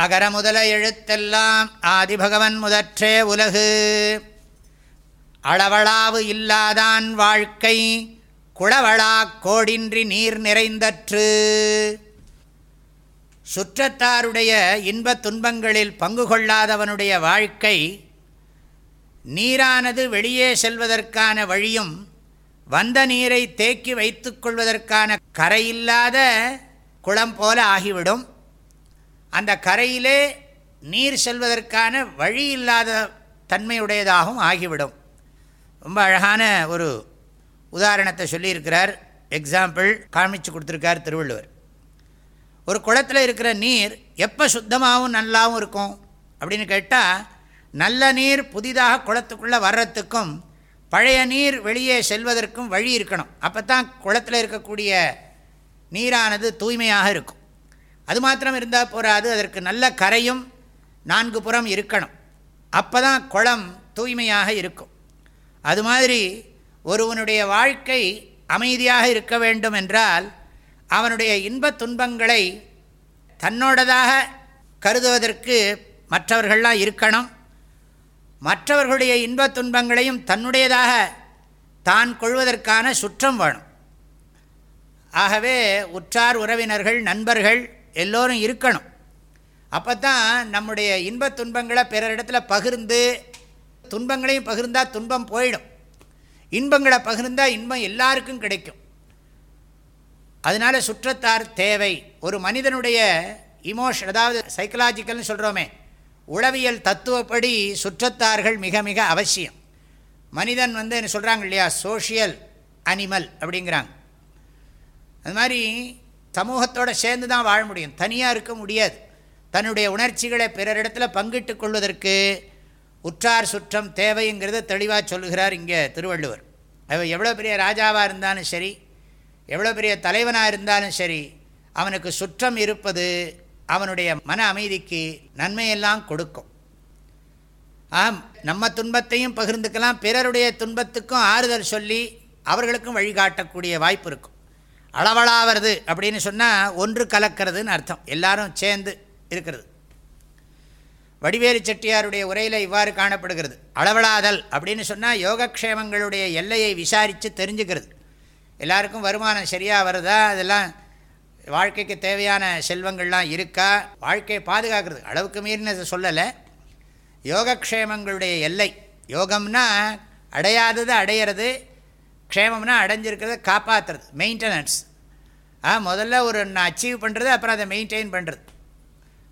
அகர முதல எழுத்தெல்லாம் ஆதிபகவன் முதற்றே உலகு. அளவளாவு இல்லாதான் வாழ்க்கை குளவளா கோடின்றி நீர் நிறைந்தற்று. சுற்றத்தாருடைய இன்பத் துன்பங்களில் பங்கு கொள்ளாதவனுடைய வாழ்க்கை நீரானது வெளியே செல்வதற்கான வழியும் வந்த நீரை தேக்கி வைத்து கொள்வதற்கான கரையில்லாத குளம் போல ஆகிவிடும். அந்த கரையிலே நீர் செல்வதற்கான வழி இல்லாத தன்மையுடையதாகவும் ஆகிவிடும். ரொம்ப அழகான ஒரு உதாரணத்தை சொல்லியிருக்கிறார். எக்ஸாம்பிள் காமிச்சு கொடுத்துருக்கார் திருவள்ளுவர். ஒரு குளத்தில் இருக்கிற நீர் எப்போ சுத்தமாகவும் நல்லாவும் இருக்கும் அப்படின்னு கேட்டால் நல்ல நீர் புதிதாக குளத்துக்குள்ளே வர்றதுக்கும் பழைய நீர் வெளியே செல்வதற்கும் வழி இருக்கணும். அப்போ தான் குளத்தில் இருக்கக்கூடிய நீரானது தூய்மையாக இருக்கும். அது மாத்திரம் இருந்தால் போகாது அதற்கு நல்ல கரையும் நான்கு புறம் இருக்கணும். அப்போ தான் குளம் தூய்மையாக இருக்கும். அது மாதிரி ஒருவனுடைய வாழ்க்கை அமைதியாக இருக்க வேண்டும் என்றால் அவனுடைய இன்பத் துன்பங்களை தன்னோடதாக கருதுவதற்கு மற்றவர்கள்லாம் இருக்கணும். மற்றவர்களுடைய இன்பத் துன்பங்களையும் தன்னுடையதாக தான் கொள்வதற்கான சுற்றம் வேணும். ஆகவே உற்றார் உறவினர்கள் நண்பர்கள் எல்லோரும் இருக்கணும். அப்போ தான் நம்முடைய இன்பத் துன்பங்களை பிறரிடத்தில் பகிர்ந்து துன்பங்களையும் பகிர்ந்தால் துன்பம் போயிடும். இன்பங்களை பகிர்ந்தால் இன்பம் எல்லாருக்கும் கிடைக்கும். அதனால் சுற்றத்தார் தேவை. ஒரு மனிதனுடைய இமோஷன் அதாவது சைக்கலாஜிக்கல்னு சொல்கிறோமே உளவியல் தத்துவப்படி சுற்றத்தார்கள் மிக மிக அவசியம். மனிதன் வந்து என்ன சொல்கிறாங்க இல்லையா? சோஷியல் அனிமல் அப்படிங்கிறாங்க. அது மாதிரி சமூகத்தோடு சேர்ந்து தான் வாழ முடியும். தனியாக இருக்க முடியாது. தன்னுடைய உணர்ச்சிகளை பிறரிடத்தில் பங்கிட்டு கொள்வதற்கு உற்றார் சுற்றம் தேவைங்கிறத தெளிவாக சொல்லுகிறார் இங்கே திருவள்ளுவர். அவன் எவ்வளோ பெரிய ராஜாவாக இருந்தாலும் சரி எவ்வளோ பெரிய தலைவனாக இருந்தாலும் சரி அவனுக்கு சுற்றம் இருப்பது அவனுடைய மன அமைதிக்கு நன்மையெல்லாம் கொடுக்கும். ஆம் நம்ம துன்பத்தையும் பகிர்ந்துக்கலாம். பிறருடைய துன்பத்துக்கும் ஆறுதல் சொல்லி அவர்களுக்கும் வழிகாட்டக்கூடிய வாய்ப்பு இருக்கும். அளவலாவது அப்படின்னு சொன்னால் ஒன்று கலக்கிறதுன்னு அர்த்தம். எல்லாரும் சேர்ந்து இருக்கிறது. வடிவேலு செட்டியாருடைய உரையில் இவ்வாறு காணப்படுகிறது. அளவலாதல் அப்படின்னு சொன்னால் யோகக்ஷேமங்களுடைய எல்லையை விசாரித்து தெரிஞ்சுக்கிறது. எல்லாருக்கும் வருமானம் சரியாக வருதா? அதெல்லாம் வாழ்க்கைக்கு தேவையான செல்வங்கள்லாம் இருக்கா? வாழ்க்கையை பாதுகாக்கிறது. அளவுக்கு மீறினது சொல்லலை. யோகக்ஷேமங்களுடைய எல்லை. யோகம்னா அடையாதது அடையிறது க்ஷேமம்னா அடைஞ்சிருக்கிறத காப்பாற்றுறது மெயின்டெனன்ஸ் ஆ முதல்ல ஒரு அச்சீவ் பண்ணுறது அப்புறம் அதை மெயின்டைன் பண்ணுறது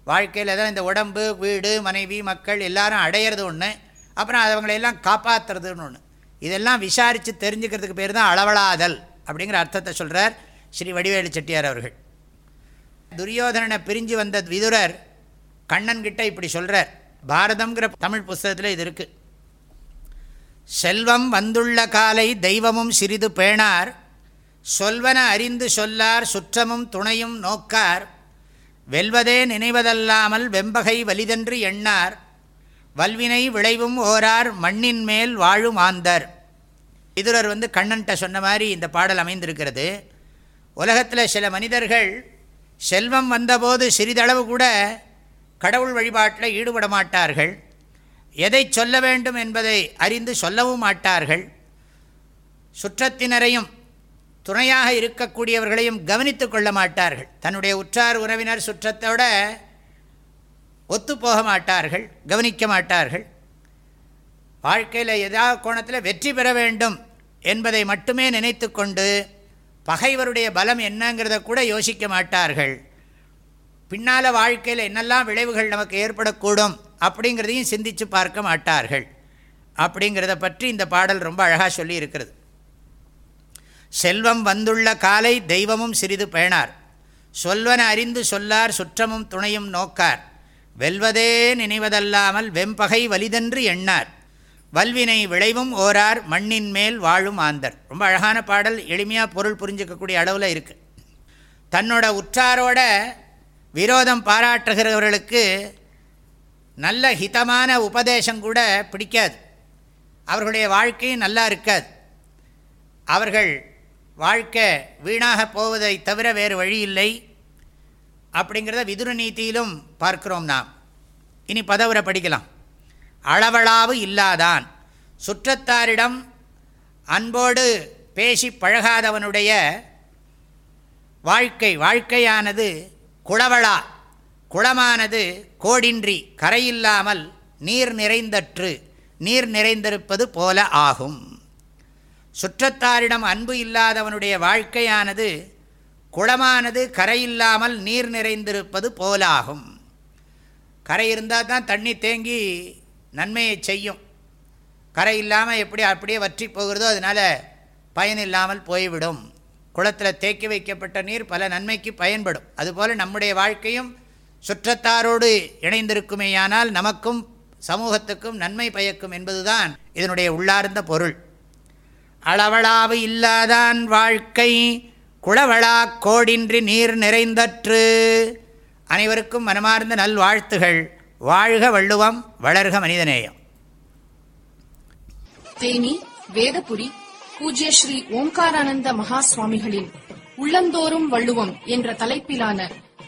வாழ்க்கையில் தான் இந்த உடம்பு வீடு மனைவி மக்கள் எல்லாரும் அடையிறது ஒன்று அப்புறம் அவங்களையெல்லாம் காப்பாற்றுறதுன்னு ஒன்று இதெல்லாம் விசாரித்து தெரிஞ்சுக்கிறதுக்கு பேர் தான் அளவலாதல் அப்படிங்கிற அர்த்தத்தை சொல்கிறார் ஸ்ரீ வடிவேலு செட்டியார் அவர்கள். துரியோதனனை பிரிஞ்சு வந்த விதுரர் கண்ணன்கிட்ட இப்படி சொல்கிறார் பாரதம்ங்கிற தமிழ் புஸ்தகத்தில் இது இருக்குது செல்வம் வந்துள்ள காலை தெய்வமும் சிறிது பேணார். சொல்வன அறிந்து சொல்லார் சுற்றமும் துணையும் நோக்கார். வெல்வதே நினைவதல்லாமல் வெம்பகை வலிதென்று எண்ணார். வல்வினை விளைவும் ஓரார் மண்ணின் மேல் வாழும் ஆந்தர். இதுரர் வந்து கண்ணன்ட்ட சொன்ன மாதிரி இந்த பாடல் அமைந்திருக்கிறது. உலகத்தில் சில மனிதர்கள் செல்வம் வந்தபோது சிறிதளவு கூட கடவுள் வழிபாட்டில் ஈடுபட மாட்டார்கள் எதை சொல்ல வேண்டும் என்பதை அறிந்து சொல்லவும் மாட்டார்கள். சுற்றத்தினரையும் துணையாக இருக்கக்கூடியவர்களையும் கவனித்து கொள்ள மாட்டார்கள். தன்னுடைய உற்றார் உறவினர் சுற்றத்தோட ஒத்துப்போக மாட்டார்கள் கவனிக்க மாட்டார்கள். வாழ்க்கையில் ஏதாவது கோணத்தில் வெற்றி பெற வேண்டும் என்பதை மட்டுமே நினைத்து கொண்டு பகைவருடைய பலம் என்னங்கிறத கூட யோசிக்க மாட்டார்கள். பின்னால் வாழ்க்கையில் என்னெல்லாம் விளைவுகள் நமக்கு ஏற்படக்கூடும் அப்படிங்கிறதையும் சிந்தித்து பார்க்க மாட்டார்கள். அப்படிங்கிறத பற்றி இந்த பாடல் ரொம்ப அழகாக சொல்லி இருக்கிறது செல்வம் வந்துள்ள காலை தெய்வமும் சிறிது பேணார். சொல்வன அறிந்து சொல்லார் சுற்றமும் துணையும் நோக்கார். வெல்வதே நினைவதல்லாமல் வெம்பகை வலிதென்று எண்ணார். வல்வினை விளைவும் ஓரார் மண்ணின் மேல் வாழும் ஆந்தர். ரொம்ப அழகான பாடல் எளிமையாக பொருள் புரிஞ்சிக்கக்கூடிய அளவில் இருக்குது தன்னோட உற்றாரோட விரோதம் பாராட்டுகிறவர்களுக்கு நல்ல ஹிதமான உபதேசம் கூட பிடிக்காது. அவர்களுடைய வாழ்க்கையும் நல்லா இருக்காது. அவர்கள் வாழ்க்கை வீணாக போவதை தவிர வேறு வழி இல்லை. அப்படிங்கிறத விதுர நீதியிலும் பார்க்கிறோம் நாம். இனி பதவுரை படிக்கலாம். அளவளாவு இல்லாதான் சுற்றத்தாரிடம் அன்போடு பேசி பழகாதவனுடைய வாழ்க்கை வாழ்க்கையானது குளவளா குளமானது கோடின்றி கரையில்லாமல் நீர் நிறைந்தற்று நீர் நிறைந்திருப்பது போல ஆகும். சுற்றத்தாரிடம் அன்பு இல்லாதவனுடைய வாழ்க்கையானது குளமானது கரையில்லாமல் நீர் நிறைந்திருப்பது போலாகும் கரை இருந்தால் தான் தண்ணி தேங்கி நன்மையை செய்யும். கரை இல்லாமல் எப்படி அப்படியே வற்றி போகிறதோ அதனால் பயன் இல்லாமல் போய்விடும். குளத்தில் தேக்கி வைக்கப்பட்ட நீர் பல நன்மைக்கு பயன்படும். அதுபோல் நம்முடைய வாழ்க்கையும் சுற்றத்தாரோடு இணைந்திருக்குமேயானால் நமக்கும் சமூகத்துக்கும் நன்மை பயக்கும் என்பதுதான் இதனுடைய உள்ளார்ந்த பொருள். அளவளாவு இல்லாதான் வாழ்க்கை குளவளா கோடின்றி நீர் நிறைந்தற்று. அனைவருக்கும் மனமார்ந்த நல்வாழ்த்துகள். வாழ்க வள்ளுவம் வளர்க மனிதநேயம். தேனி வேதபுரி பூஜ்ய ஸ்ரீ ஓம்காரானந்த மகா சுவாமிகளின் உள்ளந்தோறும் வள்ளுவம் என்ற தலைப்பிலான